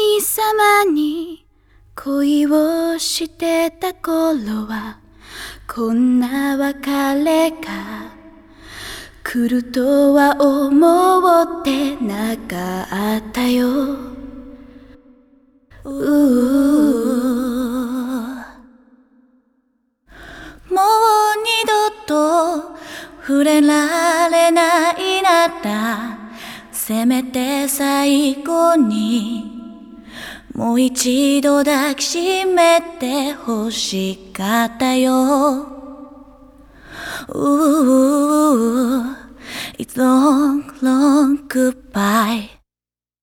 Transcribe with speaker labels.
Speaker 1: 神様に恋をしてた頃はこんな別れが来るとは思ってなかったよ。もう二度と触れられないならせめて最後にもう一度抱きしめて欲しかったよ Ooh, It's long, long goodbye